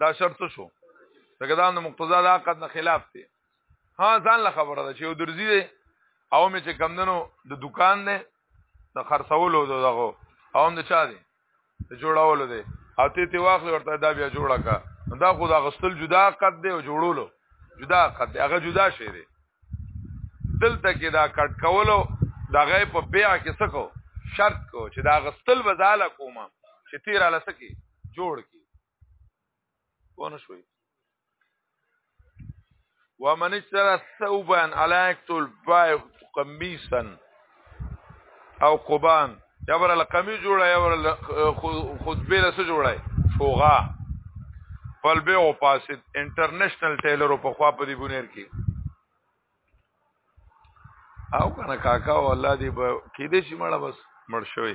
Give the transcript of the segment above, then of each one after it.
دا شرط شو ځکه دا د مقتضا د عقد نه خلاف دی ها ځان له خبره ده چې یو درځي دی او مې چې کمدنو د دکان دی د خرڅولو دغه او هم د چا دی د جوړولو دی او ته تی واخلې ورته دا بیا جوړه کا دا خو دا غستل جدا عقد دی او جوړولو جدا عقد دی هغه جدا شی دی دلته کې دا کټ کولو دا غي په بیا کې سکو شرط کو چې دا غستل وزاله کومه چې تیر علا سکی جوړ کی ونه شوي ومن اشترى ثوبا على يقتل بايع قميصا او قبان یا بر القمی جوړه یا بر خطبه له څه جوړه شوغا فلبه او فاسد انټرنیشنل ټیلر په خوا په دی بونیر کې او کنه کاکا او الله دی به کې دې شي مړه بس مړ شوی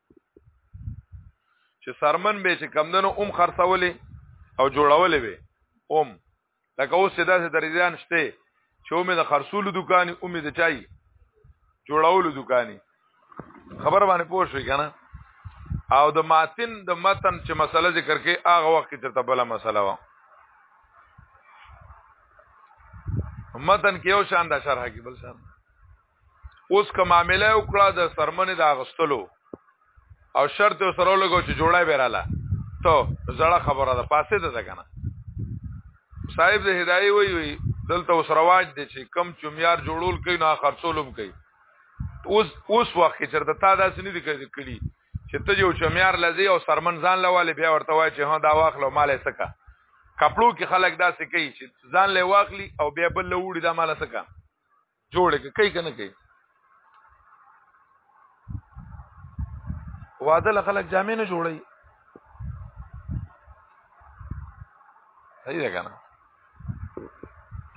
چې سرمن به چې کمدنو اوم خرڅولې او جوړولې به اوم لکه اوس چې داسې درځان شته چې اومې د خرصولو دکاني اومې د چای جوړولو دکاني خبر باندې پوه شوې که نه او د ماتن د متن چې مسله ذکر کې هغه وخت کې چرته بله مسله وه متن کې یو شان د شرح کې بل شان اوس که معامله وکړه د سرمنې د اغستلو او شرط سره لګو چې جوړه بیراله ته زړه خبره ده پاسه ده کنه صاحب د هدايه وی وی دلته اوس رواج دي چې کم چمیار جوړول کوي نه خرڅولم کوي اوس اوس وخت چې چرته تا داسې نه دي کړی چې ته یو چمیار لذي او سرمن ځان لواله بیا ورته وای چې ها دا واخلو مالې سکه کپلو کې خلک داسې کوي چې ځان له واخلي او بیا بل لوړي دا مال سکه جوړ کې کوي کنه کوي واده له خلک جامې نه جوړي صحیح ده کنه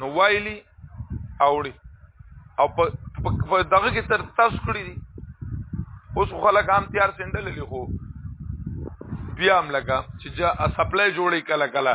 نو وایلی اوړي او په دغه کې تر تاسو کړی دي اوس خلک عام تیار سندل لې خو بیا هم لګه چې جا سپلای جوړي کله کله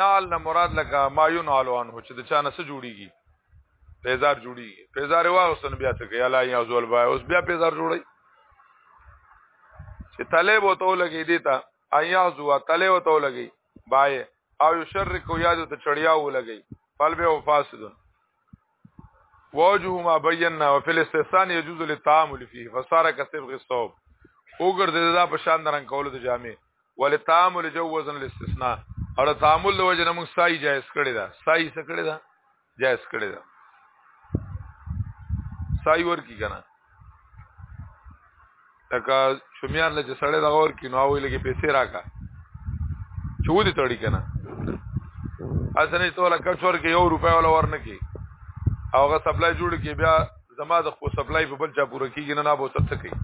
نال نه مراد لکه ما ينال عنه چې د چا نه څه جوړيږي پیزار جوړیږي پیزار واغستن بیا څه کوي الله یا زول بای اوس بیا پیزار جوړي چې طالب وته لګي دی تا ایا زوا طالب وته لګي بای او یشرک یاد ته چړیا و لګي فلبه او فاسدون واجه ما بينا وفي الاستحسان يجوز للتعامل فيه فصار كسبغ الصوب وګرځي دا په شان درن کول د جامع ولتعامل جوزا الاستثناء او تعامل د وجه موږ سای جائز کړی دا سای څه کړی دا جائز کړی دا سای ور کی کنه لکه شمیار له چې سړی دغه ور کینو او لګي پیسې راکا چو دې تړي کنه اسنه توله کچور کې یو روپیا ولا ورنه کی او هغه سپلای جوړ کې بیا زما د خو سپلای په بل چا پوره کیږي نه نه بوته څه کوي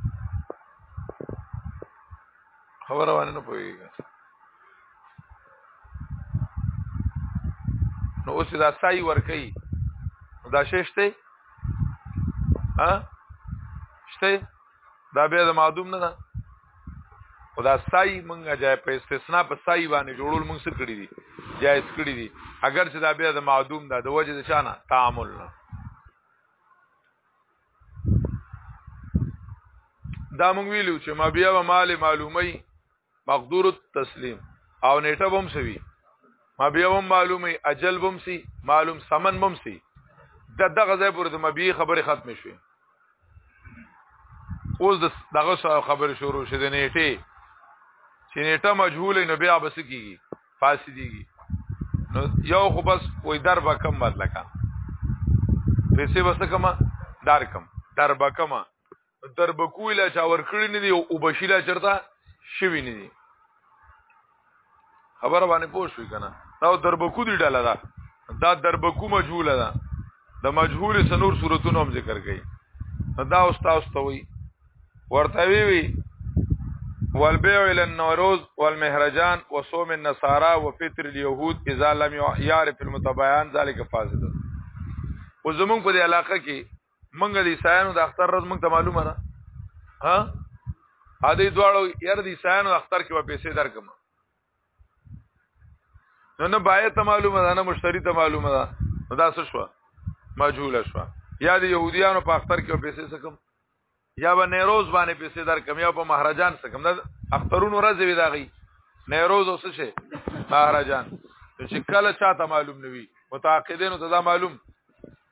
خبره باندې نه پوهیږي نو اوس دا سای ور کوي دا ششته ها شته دا به د معدوم نه ده او دا سای مونږه جای په استثناء په سای باندې جوړول مونږ سره کړی دي جایز کړی دي اگر چې دا به د معدوم ده د وجه د چانه تعامل نه دا مونږ ویلو چې ما بیا به مال معلومي مقدور التسلیم او نیټه بم سوي ما بیا هم معلومي اجل بم سي معلوم سمن بم سي د دغه ځای پورې د مبي خبره ختم شي اوس دغه خبره شروع شې د نیټه چې نیټه مجهول نه بیا بس کیږي پاسې دیږي نو یو خو بس وای در به کم بد لکه پیسې بس کم دار کم در به کم در به کویلا چا ور کړی نه دی او بشیلا چرتا شوی نه دی خبر باندې پوه شوې کنه دا دربکو دی ډاله ده دا دربکو مجهوله ده د مجهول سنور صورتونو هم ذکر کړي دا اوس تاسو ته وي ورته وی وی والبيع الى النوروز والمهرجان وصوم النصارى وفطر اليهود اذا لم يعرف المتبعان ذلك فاسد و زمونږ په دې علاقه کې مونږ د عیسایانو د اختر ورځ مونږ ته معلومه ده ها ا دې دواړو یار د عیسایانو د اختر کې په پیسې درکم نو نه باید ته معلومه ده نه مشتری ته معلومه ده دا څه شو مجهول شو یا د يهوديانو په اختر کې پیسې سکم یا به نیروز باندې پیسې در کم یا په مهرجان څه کم ده اخترونو ورځ وی داغي نیروز اوس شه مهرجان چې کله چاته معلوم نوي متعاقدینو ته دا معلوم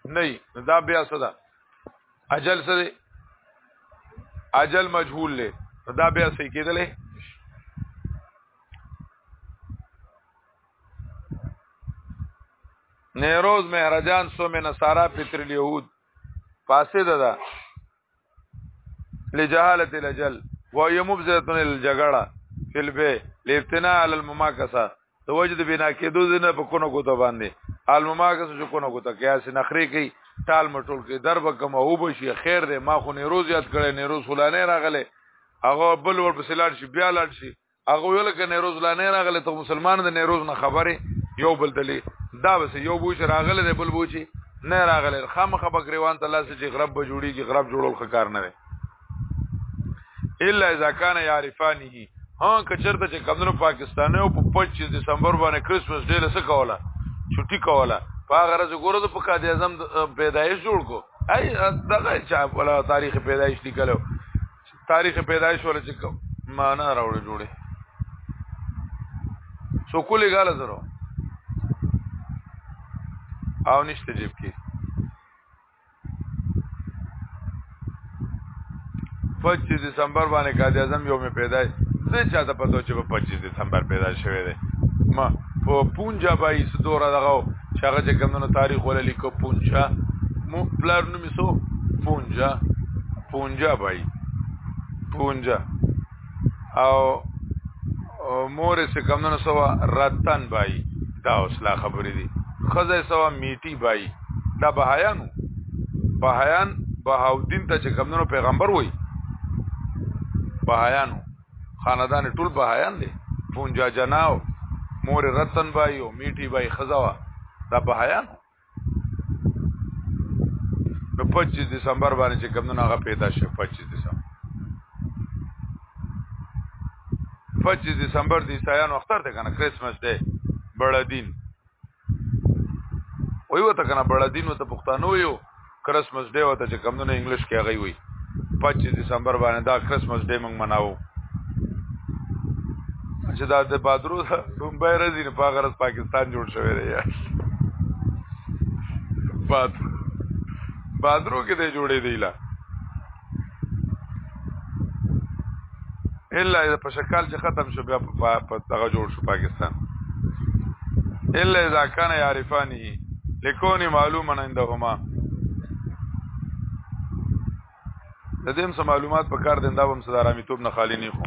نه دا بیا صدا اجل سره اجل مجهول له دا بیا صحیح کېدلې نیروز مهرجان سو مې نصارا پتر اليهود فاسد ده لجهالت الجل وهي مبزره الجګړه فی البه لابتناء علی المماکسه د وجد بنا کېدو نه په کونو کوته باندې المماکسه چې کونو کوته قیاس نخری کوي ټال مټول کې درب کم او بشي خیر دې ما خو نه روز یاد کړي نه روز فلانه راغله هغه بل ور په سلاړ شي بیا لاړ شي هغه ویل ک نیروز لا نه راغله ته مسلمان د نیروز نه خبره یو بل دلی دا بس یو بوچ راغله د بل بوچی نه راغله خامخه بکریوان ته لاس چې غرب به جوړیږي غرب جوړول خکار نه وي الا اذا كان يعرفانه ها کچرته چې کمنو پاکستاني او په 25 دسمبر باندې کریسمس ډې له څه کوله چټي کوله په غرض ګورو د پکا د اعظم پیدایش جوړ کو اي دغه چا ولا تاریخ پیدایش لیکلو تاریخ پیدایش ول چې معنا راوړي جوړي سو کولې غاله زرو او نشته جیب کې پچیس دسمبر باندې قائد اعظم یو می پیدا زه چاته پته چې په 25 دسمبر پیدا شوه دی ما په پونجا بای سدوره دغه چې هغه چې کمنو تاریخ ولې لیکو پونجا مو پلار نوم سو پونجا پونجا بای پونجا او مور سه کم نه سوا رتن بای دا اوسلا خبرې دي خزه سوا میټي بای دا بهایانو بهایان بهاودین ته چې کمونو پیغمبر وای بهایانو خاندان ټول بهایان دي پونجا جناو مور رتن بای او میټي بای خزوا دا بهایانو نو 25 دسمبر باندې چې کوم هغه پیدا شو 25 دسمبر 25 دسمبر د عیسایانو اختر ده کنه کریسمس ده بڑا دین ویو ته کنه بڑا دین ته پښتانه ویو کرسمس ډے وته چې کمونه انګلیش کې هغه وي 25 دسمبر باندې دا کرسمس ډے موږ مناو چې دا د بادرو دومبه راځي نه په غرض پاکستان جوړ شوی دی باد بادرو کې دی جوړې دی لا الا اذا په شکل چې ختم شو بیا په دغه جوړ شو پاکستان الا اذا كان يعرفانه لكون معلوما عندهما د دې معلومات په کار دنده وم صدارامي توپ نه خالی نه خو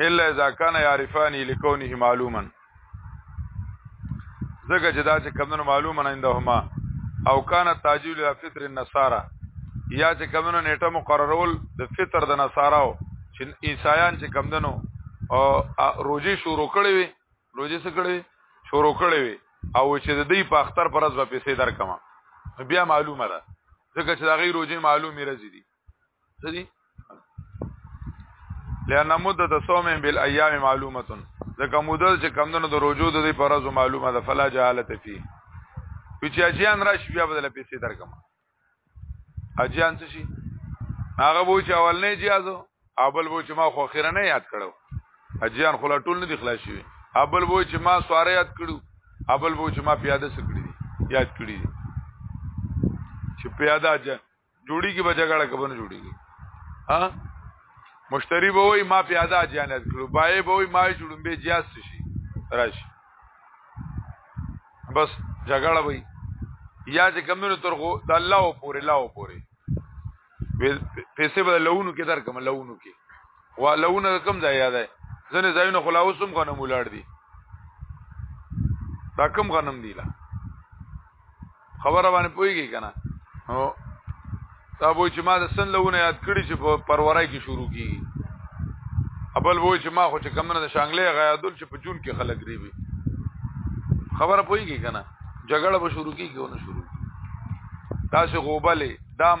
الا اذا كان يعرفان لكونه معلوما زګه چې دا چې کمنو معلومه نه اندهما او کان تاجیل یا فطر النصارى یا چې کمنو نیټه مقررول د فطر د نصاراو چې عیسایان چې کمندنو او روزي شروع کړي وي روزي څه کړي شروع کړي وي او چې د دې په اختر پر ځو پیسې درکما بیا معلومه ده ځکه چې دا غي روزي معلومي راځي دي سدي لأن مدة صوم بالأيام معلومه ځکه مدل چې کمندونو د روزو د دې فرض معلومه ده فلا جهالت فی چې اجیان راشي بیا بدل پیسې درکم اجیان څه شي هغه وو چې اول نه جیازو ابل وو چې ما خو خیره نه یاد کړو اجیان خلا ټول نه دي خلاص شي ابل وو چې ما سواره یاد کړو ابل وو چې ما پیاده سکړي یاد کړی چې پیاده اجیان جوړیږي به جګړه کبن جوړیږي ها مشتری به وای ما پیاده جانت کړو بای به وای ما جوړم به جیاس شي راشي بس جګړه وای یا چې کمونو ترغو د الله او پورې لاو پورې پیسې به لونو کې درکم لونو کې والونه کم ځای یاد دی ځنه ځایونه خلاصوم غنم ولاړ دي دا کم غنم دی لا خبره باندې پويږي کنه نو دا وای چې ما د سن لونه یاد کړی چې په پرورای کې شروع کیږي ابل وای چې ما خو چې کمنه د شانګلې غیادل چې په جون کې خلک ریبي خبره پويږي کنه جګړه به شروع کیږي او نه شروع دا چې غوبلې دام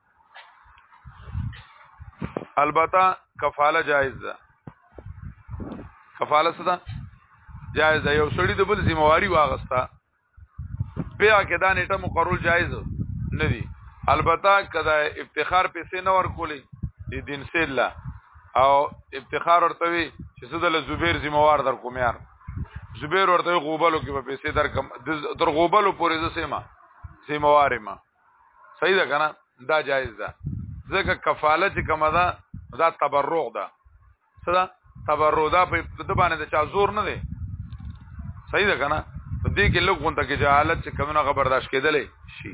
البته کفاله جایز ده کفاله څه ده جایز ده یو سړی د بل ذمہواری واغستا بیا کې دا نیټه مقرر جایز نه دی البته کدا افتخار پیسې نه ورکولې د دین سیلا او افتخار ورته وی چې زه د زبیر ذمہوار در کوم یار زبیر ورته غوبلو کې په پیسې در کم در غوبلو پورې زه سیمه ذمہوار ما صحیح ده کنه دا جایز ده ځکه کفاله چې کومه ده دا تبرع ده څه ده تبرع ده په د باندې د چا زور نه دی صحیح ده کنه په دې کې لږ غونډه کې جهالت چې کومه خبرداشت کېدلې شي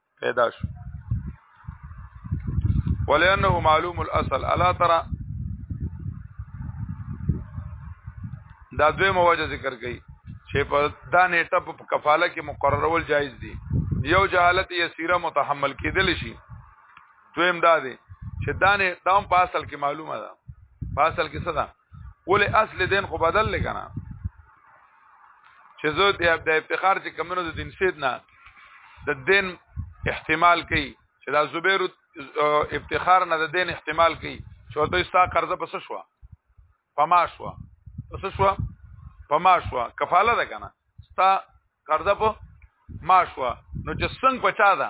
پیدا شو ولانه معلوم الاصل الا ترى دا دوی مواجه ذکر کړي چې په دا نیټه په کفاله کې مقررول جایز دي یو جهالت یسیره متحمل کېدل شي دویم دا دی چې دا نه دام په اصل کې معلومه ده په اصل کې څه ده ولې اصل دین خو بدل لګنه چې زه د عبد افتخار چې کمنو د دین سید نه د دین احتمال کوي چې دا زبیر افتخار نه د دین احتمال کوي چې ورته ستا قرضه پس شو پما شو پس شو پما شو کفاله ده کنه ستا قرضه په ما شو نو چې څنګه پچا ده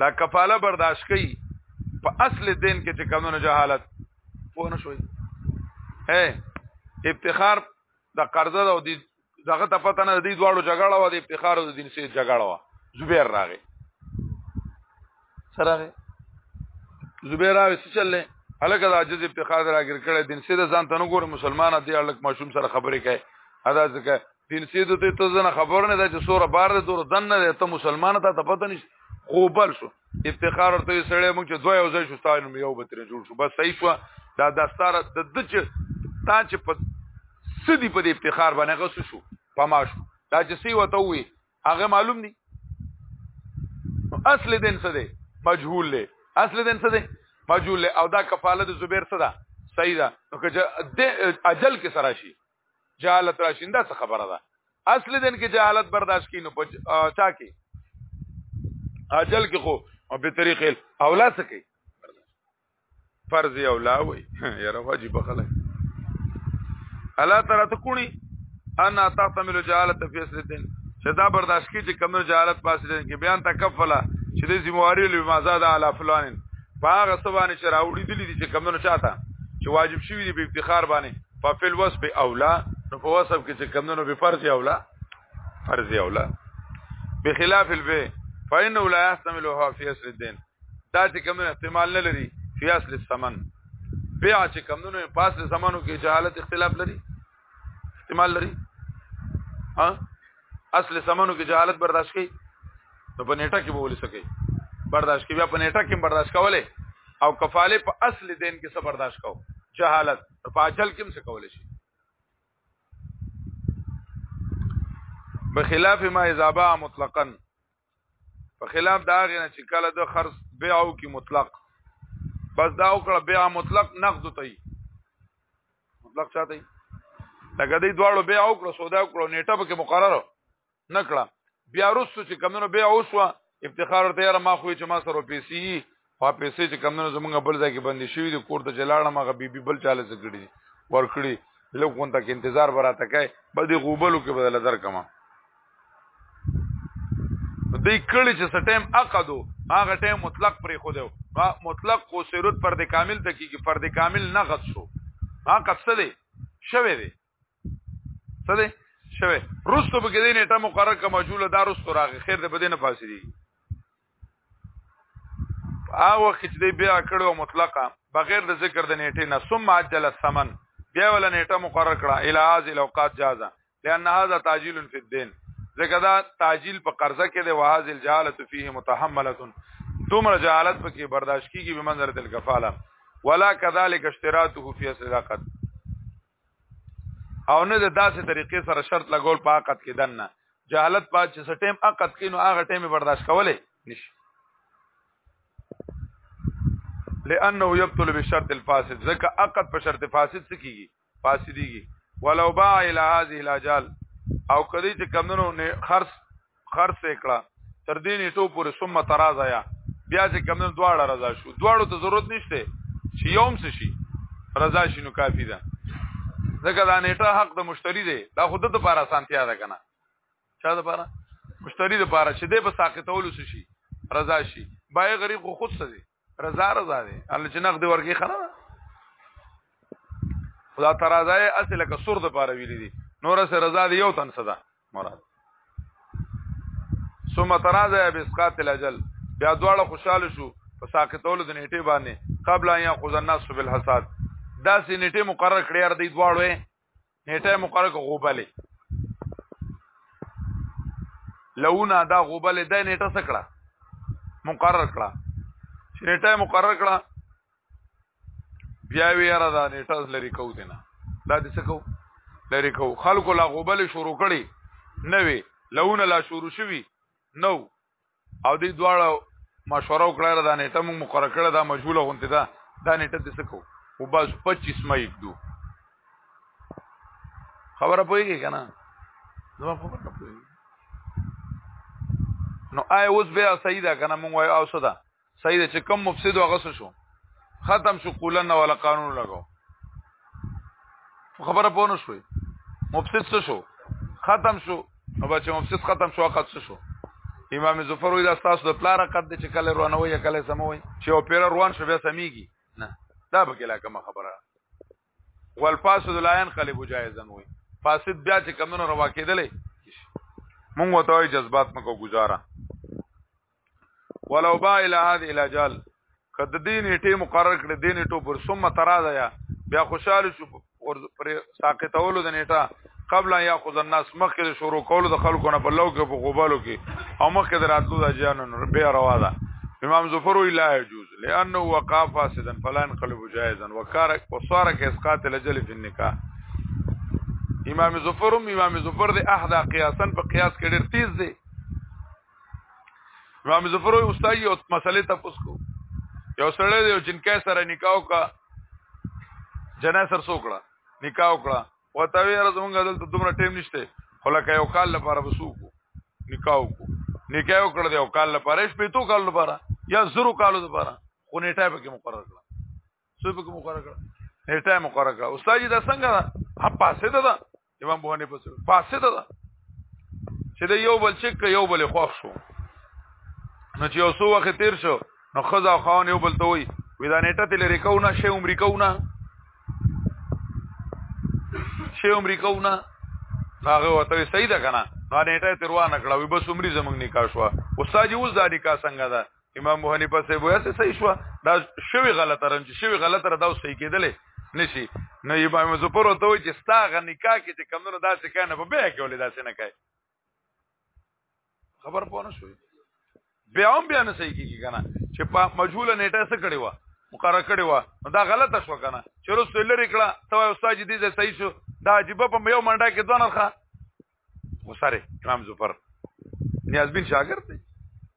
دا کفاله برداشت کوي په اصل دین کې چې کمونه جهالت پوه نه شوي اے افتخار د قرضه او د دغه ته پته نه دی دواړو جګړه و د افتخار او د دین سي جګړه و زبیر راغی سره زبیر راوي څه چللې الګ د عجز په خاطر اگر کړه دین سید ځان ته نګور مسلمان دی الګ ماشوم سره خبرې کوي ادا ځکه دین سید ته ته زنه خبر نه ده چې سوره بار ده دور دن نه ته مسلمان ته ته پته نشته خو بل شو افتخار ورته سړی مونږ چې دوه یو ځای شو ستاینو یو به تر جوړ شو بس صحیح شو دا داستار د د چې تا چې په سدي په افتخار باندې غوسه شو پما شو دا چې سی وته وي هغه معلوم دي اصل دین څه دی مجهول دی اصل دین څه دی مجهول دی او دا کفاله د زبیر څه ده صحیح ده نو که اجل کې سره شي جهالت راشي دا څه خبره ده اصل دین کې جهالت برداشت کینو په چا کې اجل کې خو او به طریقې اولا څه کوي فرض یو لاوي یره واجب خلک الله تعالی ته کونی انا تحتمل جهالت فی اسلتین چې دا برداشت کی چې کم جهالت پاسې دي کې بیان تکفلا چې د زمواري له مازاد علی فلان باغ سبانه چې راوړي دي چې کم نه چاته چې واجب شوی دی په افتخار باندې په فل وصف اولا نو په وصف کې چې کم نه به فرض اولا فرض اولا بخلاف البه فإنه لا يحتملها في أسر الدين دا چې کوم احتمال نه لري فی اصل الثمن بیا چې کوم نو په اصل زمانو کې جهالت اختلاف لري احتمال لري ها اصل زمانو کې جهالت برداشت کوي نو په نیټه کې بولی سکی برداشت کوي بیا په نیټه کې برداشت کوله او کفاله په اصل دین کې څه برداشت کو جهالت په اجل کې څه کول شي بخلاف ما اذا باع مطلقا په خلاف دا غنه چې کله د خرص بيع او کې مطلق بس دا وکړه بيع مطلق نقد ته مطلق چاته لکه دې دواړو بيع او کړو سودا کړو نیټه به کې مقرره نکړه بیا رسو چې کمونو بيع اوسو افتخار ورته یاره ما خو چې ما سره پیسې په پیسې چې کم نه زمونږ بل ځای کې بندي شوی دی کور ته چلاړم هغه بیبي بل چاله سګړي ورکړي لوګ کون تک انتظار براته کوي بل دی غوبلو کې بدل در کما دی کړي چې سټیم عقدو هغه ټیم مطلق پرې خو دی مطلق کو سرت پر د کامل تکي کې پر د کامل نه غد شو هغه قصه دی شوه دی څه دی شوه رستو به کې نیټه مقرر کما جوړه دا رستو راغی خیر دې بدینه فاصله هغه وخت چې دی بیا کړو مطلقه بغیر د ذکر د نیټه نه ثم عجل الثمن بیا ول نیټه مقرر کړه الی هذه الاوقات جازه لان هذا تعجیل فی الدین ځکه دا تعجیل په قرضه کې دی وهذ الجهاله فيه متحمله دومره جهالت پکې برداشت کیږي به منظر تل کفاله ولا كذلك اشتراطه في اصل العقد او نه د داسې طریقې سره شرط لګول په عقد کې دنه جهالت پات چې سټیم عقد کې نو هغه ټیم برداشت کولې نشي لانه يبطل بالشرط الفاسد ځکه عقد په شرط فاسد څه کیږي فاسديږي ولو باع الى هذه الاجال او کدی چې کمنو نه خرص خرڅ کړه تر دې نیټو پورې ثم ترازا یا بیا چې کم نه دواړه رضا شو دواړو ته ضرورت نشته چې یوم څه شي رضا شي نو کافی ده ځکه دا نیټه حق د مشتری دی دا خود د لپاره سانتیا ده کنه چا د لپاره مشتری د لپاره چې دې په ساقطولو شي رضا شي بای غریب خو خود څه دی رضا رضا دی الله چې نقد ورکی خره خدا ترازای اصله که سر د پاره ویلې دي نور سره رضا دی یو تن صدا مراد ثم ترازای بسقات الاجل بیا دواړه خوشاله شو په ساقطولو د نیټه باندې قبل ان یاخذ الناس بالحساد دا سې نیټه مقرر کړې ار دی دواړو نیټه مقرره کو غوبلې لونه دا غوبلې د نیټه سکړه مقرر کړه چې نیټه مقرر کړه بیا ویرا دا نیټه لري کو دینا دا دې سکو لري کو خلکو لا غوبلې شروع کړي نه وی لونه لا شروع شوی نو او دې دواړه مشوره وکړه دا نیټه موږ مقرره کړه دا مجهوله غونته ده دا نیټه د سکو او بس 25 مې کېدو خبره پوهیږي کنه زما خبره نه پوهیږي نو آی اوس بیا صحیح ده کنه موږ وای او صدا صحیح ده چې کم مفسد هغه څه شو ختم شو قولن ولا قانون لګاو خبره پوه نه شوې مفسد څه شو ختم شو نو بچ مفسد ختم شو حق څه شو امام ظفر وی دا تاسو د پلار قد چې کله روانه وي کله سموي چې او پیر روان شو بیا سميږي نه دا به کله کوم خبره والفاسد لا ينقلب جائزا وي فاسد بیا چې کمنو روا کېدلې مونږ وته جذبات مکو گزاره ولو با الى هذه الاجال کد دین ټی مقرر کړ دین ټو پر ثم تراضا یا بیا خوشاله شو پر ساقطولو د نیټه قبل ان یاخذ الناس مخکې شروع کولو د خلکو نه په لو کې په غوبالو کې او مخکې د راتلو د جانن بیا روا ده امام ظفر لا يجوز لانه وقع فاسدا فلا ينقلب جائزا وكارك وصار كاسقاط الجل في النکاح امام ظفر امام ظفر د احدا قیاسا په قیاس کې ډېر تیز دی نو مظفر وي استاد یو مسلې تاسو کو یو سره یو جنکه سره نکاح کا جنا سر سوکړه نکاح وکړه وته وی راځمږه دلته دومره ټیم نشته خو لکه یو کال لپاره وسوکو نکاح وکړو نکاح وکړه یو کال لپاره شپې تو کال لپاره یا زرو کال لپاره خو نیټه به کې مقرر کړه څه به کې مقرر کړه نیټه مقرر کړه استاد دا څنګه ده په پاسه ده امام بوهنه په سره فاسد ده چې د یو بل چک یو بل خوښ شو نو چې یو څو وخت تیر شو نو خزا خان یو بل ته وای وې دا نیټه تل لري کو نه شی عمر کو نه شی عمر کو نه هغه وته صحیح ده کنه دا نیټه تیر وانه کړه وې بس عمر زمنګ نکاح شو استاد اوس دا نکاح څنګه ده امام ابو حنیفه سه ویا سه صحیح شو دا شوی غلط رن چې شوی غلط را دا صحیح کېدلې نشي نو امام زفر ته وی چې ستا غ نکاح کې چې کمونو داسې کنه په بیا کې ولې داسې نه کوي خبر پونه شوې بیا هم بیا نه صحیح کیږي کنه چې په مجهوله نیټه څه کړی و مقرره کړی و نو دا غلطه شو کنه چې رسو لري کړه ته استاد دې ځای صحیح شو دا عجیب په یو منډه کې دوه نرخه وسره امام ظفر نیاز بن شاګرد دی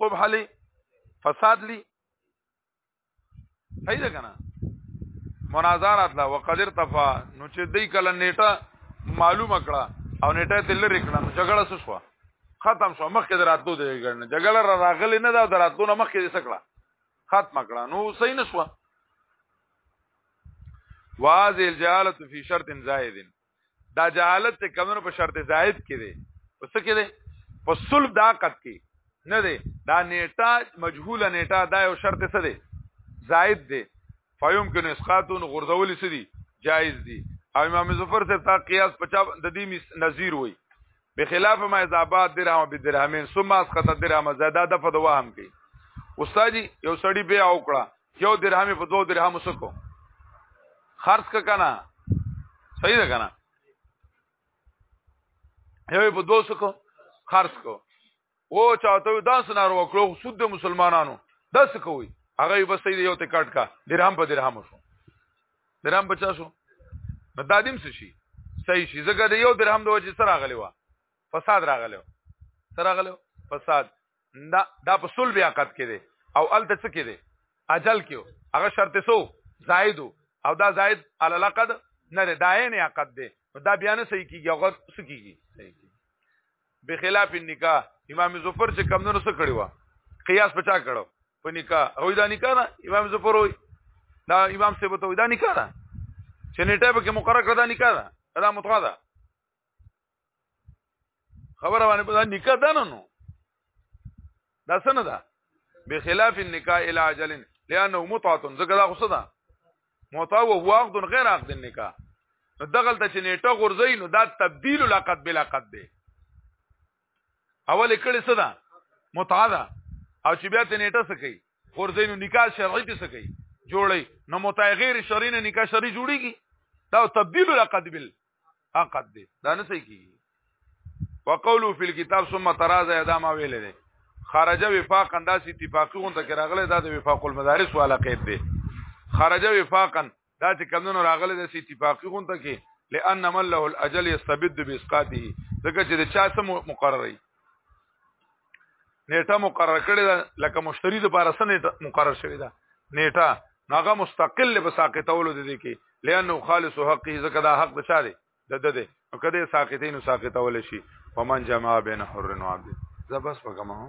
قبح لي فساد لي صحیح ده کنه مناظرات لا وقدر تفا نو چې دې کله نیټه معلومه کړه او نیټه تل لري کړه نو جګړه څه شو ختم شو مخکې دراتو دې ګرنه جګړه را راغلی نه دا دراتو نه مخکې دې سکړه ختم کړه نو صحیح نشو واذ الجاله فی شرط زائد دا جهالت ته کمونو په شرط زائد کې دی اوس کې دی په صلب دا قد کې نه دی دا نیټه مجهوله نیټه دا یو شرط څه دی زائد دی فیوم کې نسخاتون غرزول څه دی جائز دی او امام ظفر صاحب تا قیاس پچا د دې نظیر وای بخلاف ما اذا بعد درهم بدرهمين ثم اسقط درهم زیاده د فد وهم کی استاد یو سړی بیا وکړه یو درهم په دوه درهم وسکو خرڅ ک کنه صحیح ده کنه یو په دوه سکو خرڅ کو او چاته داس نار وکړو سود د مسلمانانو داس کوي هغه بس دی یو ته کټ کا درهم په درهم شو درهم بچا شو نو دادیم څه شي صحیح شي زګه د یو درهم د وجه سره غلی و فساد راغلی سره غلی فساد دا دا په سول بیا قد کې دی او ال ته څه کې دی اجل کېو هغه شرط سو زائد او دا زائد علی لقد نه دی دا نه عقد دی دا بیا نه صحیح کیږي هغه څه کیږي صحیح بخلاف النکاح امام ظفر چې کم نور څه کړی و قیاس پچا کړو په نکاح او دا نکاح نه امام ظفر وای دا امام څه بتو دا نکاح نه چې نیټه به کې مقرره کړه دا نکاح نه دا متوا ده خبره باندې په نکاح ده نه نو دا څنګه ده بخلاف النکاح الى اجل لانه متعه ځکه دا خو ده متعه او هو عقد غیر عقد النکاح دغل ته چې نیټه غورځي نو دا تبديل لقد بلا قد دی اول کړي څه ده متعه ده او چې بیا ته نیټه څه کوي غورځي نو نکاح شرعي څه کوي جوړي نو متعه غیر شرعي نه نکاح شرعي جوړيږي دا تبديل لقد بلا عقد دی دا نه صحیح کیږي وقولو فی الكتاب ثم ترازا ادا ما ویل دی خرج وفاقا دا سی اتفاقی غون ته راغله دا د وفاق المدارس والا قید دی خرج وفاقا دا چې کمونو راغله د سی اتفاقی غون ته کې لئن من له الاجل يستبد باسقاطه ځکه چې د چا سم مقرري نیټه مقرر کړی ده لکه مشتری د پاره سنټ مقرر شوی ده نیټه هغه مستقل به ساقطولو د دې کې لانه خالص حقه زکه دا حق د چا دی د د دې نو کده ساقطین ساقطول شي ومن جمع بین حر و عبد زبس وکما هو